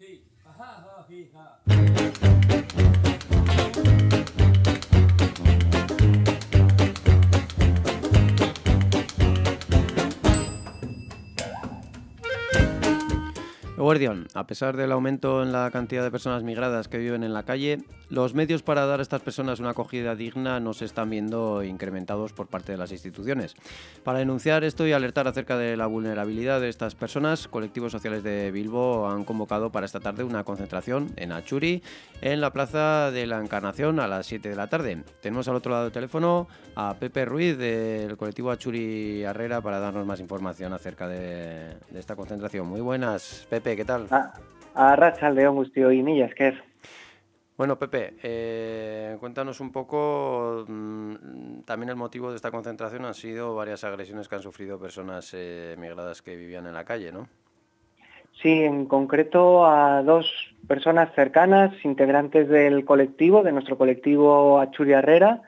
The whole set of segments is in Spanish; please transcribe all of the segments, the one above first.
hi. Ha ha hi ha. Guardián, a pesar del aumento en la cantidad de personas migradas que viven en la calle, los medios para dar a estas personas una acogida digna no se están viendo incrementados por parte de las instituciones. Para denunciar esto y alertar acerca de la vulnerabilidad de estas personas, colectivos sociales de Bilbo han convocado para esta tarde una concentración en Achuri, en la Plaza de la Encarnación a las 7 de la tarde. Tenemos al otro lado del teléfono a Pepe Ruiz del colectivo Achuri Herrera para darnos más información acerca de, de esta concentración. Muy buenas, Pepe. ¿Qué tal? A, a Racha, León, Gustio y Millas, ¿qué es? Bueno, Pepe, eh, cuéntanos un poco, mmm, también el motivo de esta concentración han sido varias agresiones que han sufrido personas eh, migradas que vivían en la calle, ¿no? Sí, en concreto a dos personas cercanas, integrantes del colectivo, de nuestro colectivo Achuri Herrera,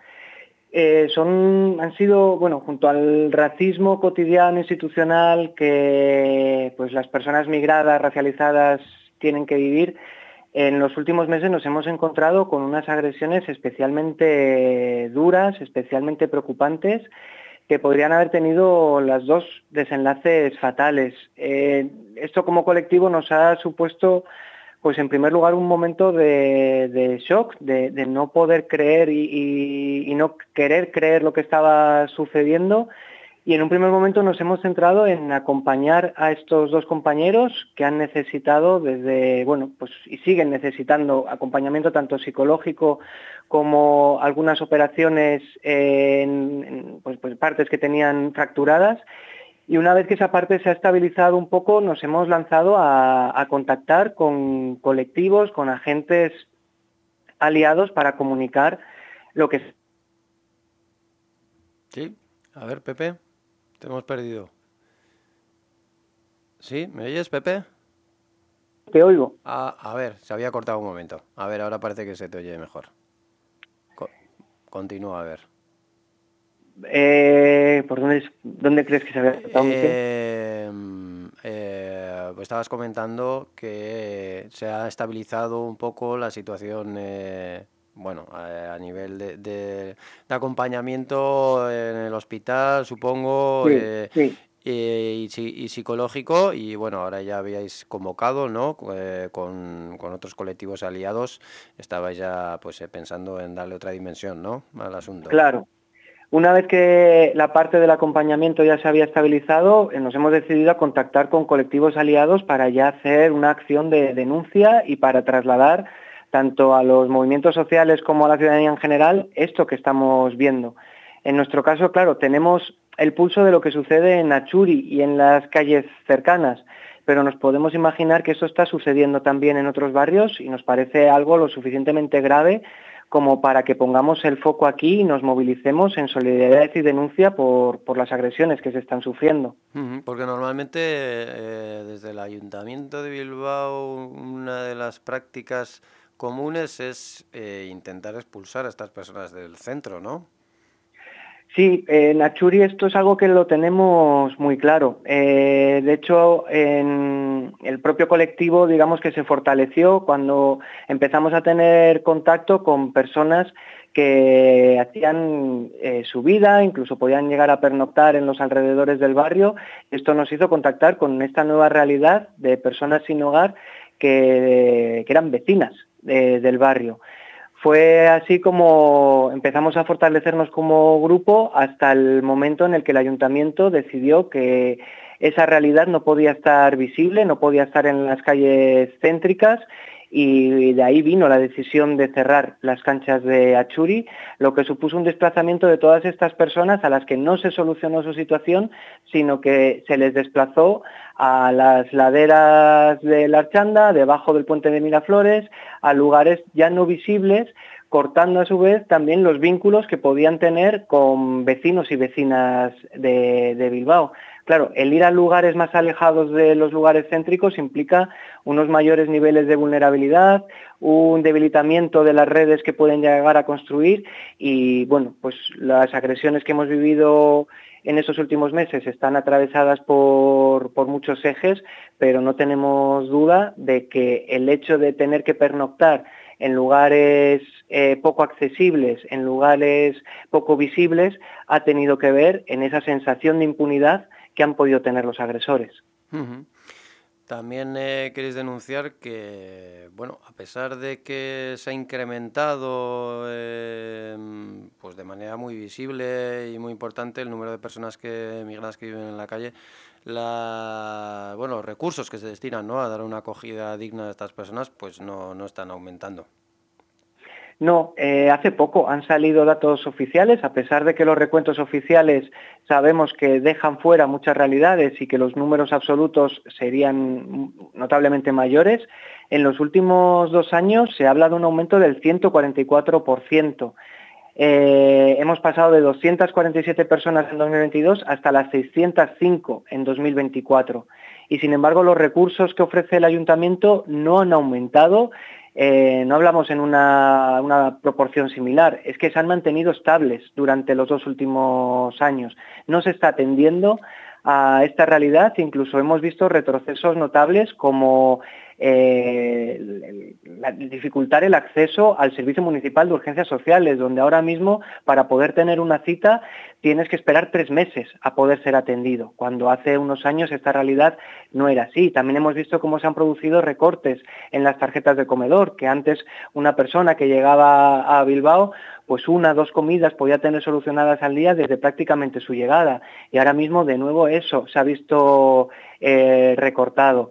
eh, son, han sido, bueno, junto al racismo cotidiano institucional que pues, las personas migradas, racializadas tienen que vivir, en los últimos meses nos hemos encontrado con unas agresiones especialmente duras, especialmente preocupantes, que podrían haber tenido las dos desenlaces fatales. Eh, esto como colectivo nos ha supuesto pues en primer lugar un momento de, shock, de, no poder creer y, no querer creer lo que estaba sucediendo. Y en un primer momento nos hemos centrado en acompañar a estos dos compañeros que han necesitado desde, bueno, pues y siguen necesitando acompañamiento tanto psicológico como algunas operaciones en, en pues, pues partes que tenían fracturadas y una vez que esa parte se ha estabilizado un poco, nos hemos lanzado a, a contactar con colectivos, con agentes aliados para comunicar lo que... Sí, a ver, Pepe, te hemos perdido. ¿Sí? ¿Me oyes, Pepe? Te oigo. Ah, a ver, se había cortado un momento. A ver, ahora parece que se te oye mejor. Co continúa, a ver. Eh, ¿Por dónde, dónde, crees que se había cortado? Eh, eh, pues estabas comentando que se ha estabilizado un poco la situación, eh, bueno, a, a nivel de, de, de, acompañamiento en el hospital, supongo, sí, sí. Y, y, psicológico, y bueno, ahora ya habíais convocado, ¿no? con, con, otros colectivos aliados, estabais ya pues pensando en darle otra dimensión, ¿no? Al asunto. Claro. Una vez que la parte del acompañamiento ya se había estabilizado, eh, nos hemos decidido a contactar con colectivos aliados para ya hacer una acción de denuncia y para trasladar tanto a los movimientos sociales como a la ciudadanía en general esto que estamos viendo. En nuestro caso, claro, tenemos el pulso de lo que sucede en Achuri y en las calles cercanas, pero nos podemos imaginar que eso está sucediendo también en otros barrios y nos parece algo lo suficientemente grave como para que pongamos el foco aquí y nos movilicemos en solidaridad y denuncia por, por las agresiones que se están sufriendo. Porque normalmente eh, desde el Ayuntamiento de Bilbao una de las prácticas comunes es eh, intentar expulsar a estas personas del centro, ¿no? Sí, en Achuri esto es algo que lo tenemos muy claro. Eh, de hecho, en el propio colectivo, digamos que se fortaleció cuando empezamos a tener contacto con personas que hacían eh, su vida, incluso podían llegar a pernoctar en los alrededores del barrio. Esto nos hizo contactar con esta nueva realidad de personas sin hogar que, eran vecinas de, del barrio. Fue así como empezamos a fortalecernos como grupo hasta el momento en el que el ayuntamiento decidió que esa realidad no podía estar visible, no podía estar en las calles céntricas y de ahí vino la decisión de cerrar las canchas de Achuri, lo que supuso un desplazamiento de todas estas personas a las que no se solucionó su situación, sino que se les desplazó a las laderas de la Archanda, debajo del puente de Miraflores, a lugares ya no visibles, cortando a su vez también los vínculos que podían tener con vecinos y vecinas de, de Bilbao Claro, el ir a lugares más alejados de los lugares céntricos implica unos mayores niveles de vulnerabilidad, un debilitamiento de las redes que pueden llegar a construir y, bueno, pues las agresiones que hemos vivido en estos últimos meses están atravesadas por, por, muchos ejes, pero no tenemos duda de que el hecho de tener que pernoctar en lugares eh, poco accesibles, en lugares poco visibles, ha tenido que ver en esa sensación de impunidad que han podido tener los agresores. También eh, queréis denunciar que, bueno, a pesar de que se ha incrementado eh, pues de manera muy visible y muy importante el número de personas que migradas que viven en la calle, la, bueno, los recursos que se destinan ¿no? a dar una acogida digna a estas personas, pues no, no están aumentando. No, eh, hace poco han salido datos oficiales, a pesar de que los recuentos oficiales sabemos que dejan fuera muchas realidades y que los números absolutos serían notablemente mayores. En los últimos dos años se habla de un aumento del 144%. Eh, hemos pasado de 247 personas en 2022 hasta las 605 en 2024. Y sin embargo, los recursos que ofrece el ayuntamiento no han aumentado eh, no hablamos en una, proporción similar, es que se han mantenido estables durante los dos últimos años. No se está atendiendo a esta realidad, incluso hemos visto retrocesos notables como eh, dificultar el acceso al Servicio Municipal de Urgencias Sociales, donde ahora mismo para poder tener una cita tienes que esperar tres meses a poder ser atendido, cuando hace unos años esta realidad no era así. También hemos visto cómo se han producido recortes en las tarjetas de comedor, que antes una persona que llegaba a Bilbao pues una, dos comidas podía tener solucionadas al día desde prácticamente su llegada. Y ahora mismo, de nuevo, eso se ha visto eh, recortado.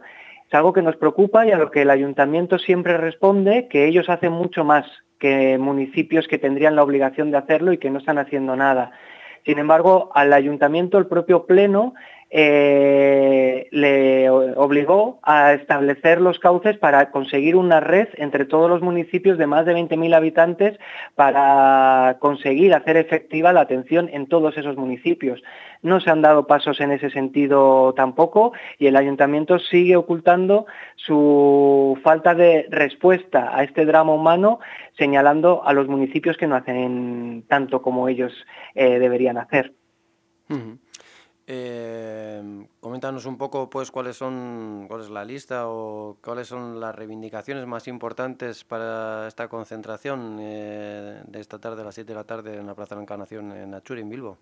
Es algo que nos preocupa y a lo que el ayuntamiento siempre responde que ellos hacen mucho más que municipios que tendrían la obligación de hacerlo y que no están haciendo nada. Sin embargo, al ayuntamiento, el propio pleno, eh, le obligó a establecer los cauces para conseguir una red entre todos los municipios de más de 20.000 habitantes para conseguir hacer efectiva la atención en todos esos municipios. No se han dado pasos en ese sentido tampoco y el ayuntamiento sigue ocultando su falta de respuesta a este drama humano, señalando a los municipios que no hacen tanto como ellos eh, deberían hacer. Eh, coméntanos un poco pues cuáles son cuál la lista o cuáles son las reivindicaciones más importantes para esta concentración eh, de esta tarde a las 7 de la tarde en la Plaza de la Encarnación en Achuri, en Bilbo.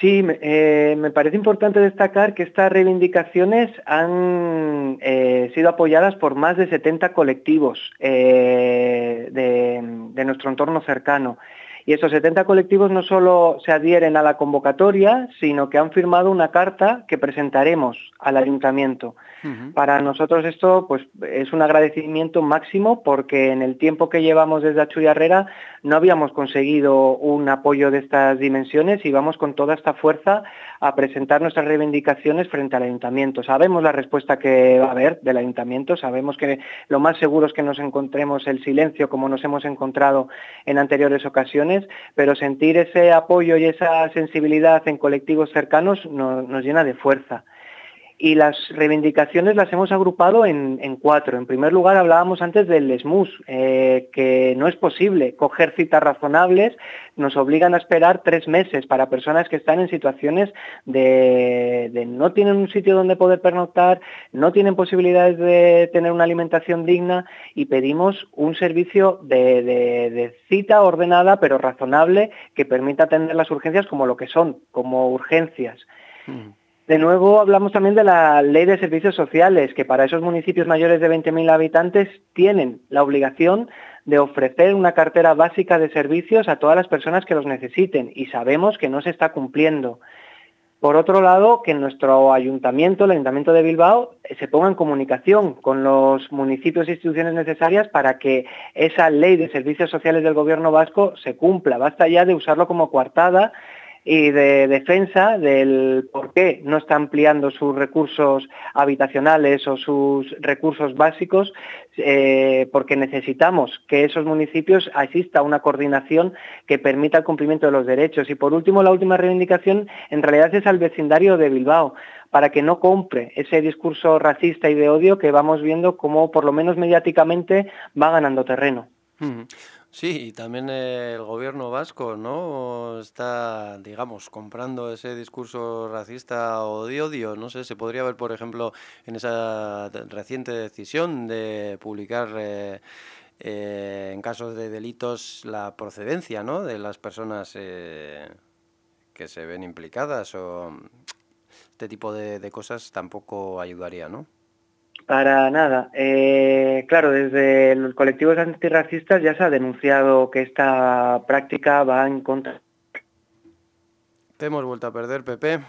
Sí, eh, me parece importante destacar que estas reivindicaciones han eh, sido apoyadas por más de 70 colectivos de nuestro entorno cercano. Y esos 70 colectivos no solo se adhieren a la convocatoria, sino que han firmado una carta que presentaremos al ayuntamiento. Para nosotros esto pues, es un agradecimiento máximo porque en el tiempo que llevamos desde Achuy Herrera no habíamos conseguido un apoyo de estas dimensiones y vamos con toda esta fuerza a presentar nuestras reivindicaciones frente al ayuntamiento. Sabemos la respuesta que va a haber del ayuntamiento, sabemos que lo más seguro es que nos encontremos el silencio como nos hemos encontrado en anteriores ocasiones, pero sentir ese apoyo y esa sensibilidad en colectivos cercanos nos llena de fuerza y las reivindicaciones las hemos agrupado en, cuatro. En primer lugar, hablábamos antes del SMUS, eh, que no es posible coger citas razonables, nos obligan a esperar tres meses para personas que están en situaciones de, no tienen un sitio donde poder pernoctar, no tienen posibilidades de tener una alimentación digna y pedimos un servicio de, cita ordenada pero razonable que permita atender las urgencias como lo que son, como urgencias. Mm. De nuevo hablamos también de la ley de servicios sociales, que para esos municipios mayores de 20.000 habitantes tienen la obligación de ofrecer una cartera básica de servicios a todas las personas que los necesiten y sabemos que no se está cumpliendo. Por otro lado, que nuestro ayuntamiento, el Ayuntamiento de Bilbao, se ponga en comunicación con los municipios e instituciones necesarias para que esa ley de servicios sociales del gobierno vasco se cumpla. Basta ya de usarlo como coartada y de defensa del por qué no está ampliando sus recursos habitacionales o sus recursos básicos, eh, porque necesitamos que esos municipios exista una coordinación que permita el cumplimiento de los derechos. Y por último, la última reivindicación en realidad es al vecindario de Bilbao para que no compre ese discurso racista y de odio que vamos viendo como por lo menos mediáticamente va ganando terreno. Sí, y también el gobierno vasco, ¿no? Está, digamos, comprando ese discurso racista o de odio. No sé, se podría ver, por ejemplo, en esa reciente decisión de publicar eh, eh, en casos de delitos la procedencia, ¿no? De las personas eh, que se ven implicadas o este tipo de, de cosas tampoco ayudaría, ¿no? Para nada. Eh, claro, desde los colectivos antirracistas ya se ha denunciado que esta práctica va en contra. Te hemos vuelto a perder, Pepe.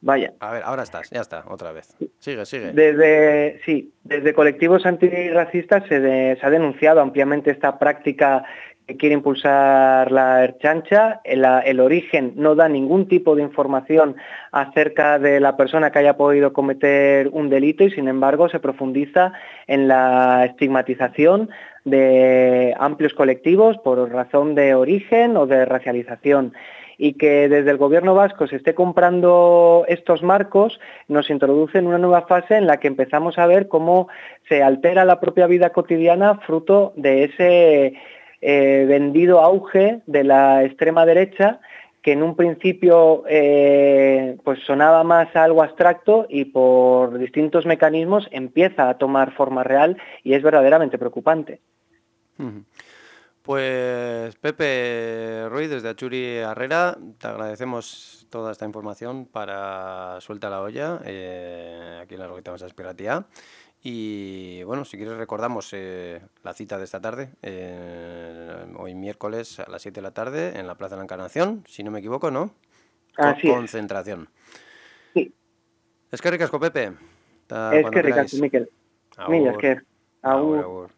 Vaya. A ver, ahora estás, ya está, otra vez. Sigue, sigue. Desde, sí, desde colectivos antirracistas se, se ha denunciado ampliamente esta práctica quiere impulsar la Erchancha. El, origen no da ningún tipo de información acerca de la persona que haya podido cometer un delito y sin embargo se profundiza en la estigmatización de amplios colectivos por razón de origen o de racialización y que desde el gobierno vasco se esté comprando estos marcos nos introduce en una nueva fase en la que empezamos a ver cómo se altera la propia vida cotidiana fruto de ese eh, vendido auge de la extrema derecha que en un principio eh, pues sonaba más algo abstracto y por distintos mecanismos empieza a tomar forma real y es verdaderamente preocupante. Pues Pepe Ruiz desde Achuri Herrera, te agradecemos toda esta información para Suelta la olla, eh, aquí en la Roqueta Masa Espiratía. Y bueno, si quieres recordamos eh, la cita de esta tarde, eh, hoy miércoles a las 7 de la tarde en la Plaza de la Encarnación, si no me equivoco, ¿no? Así Concentración. Sí. Es que ricasco, Pepe. Es que ricasco, Miquel. Mira, es que... Agur, agur.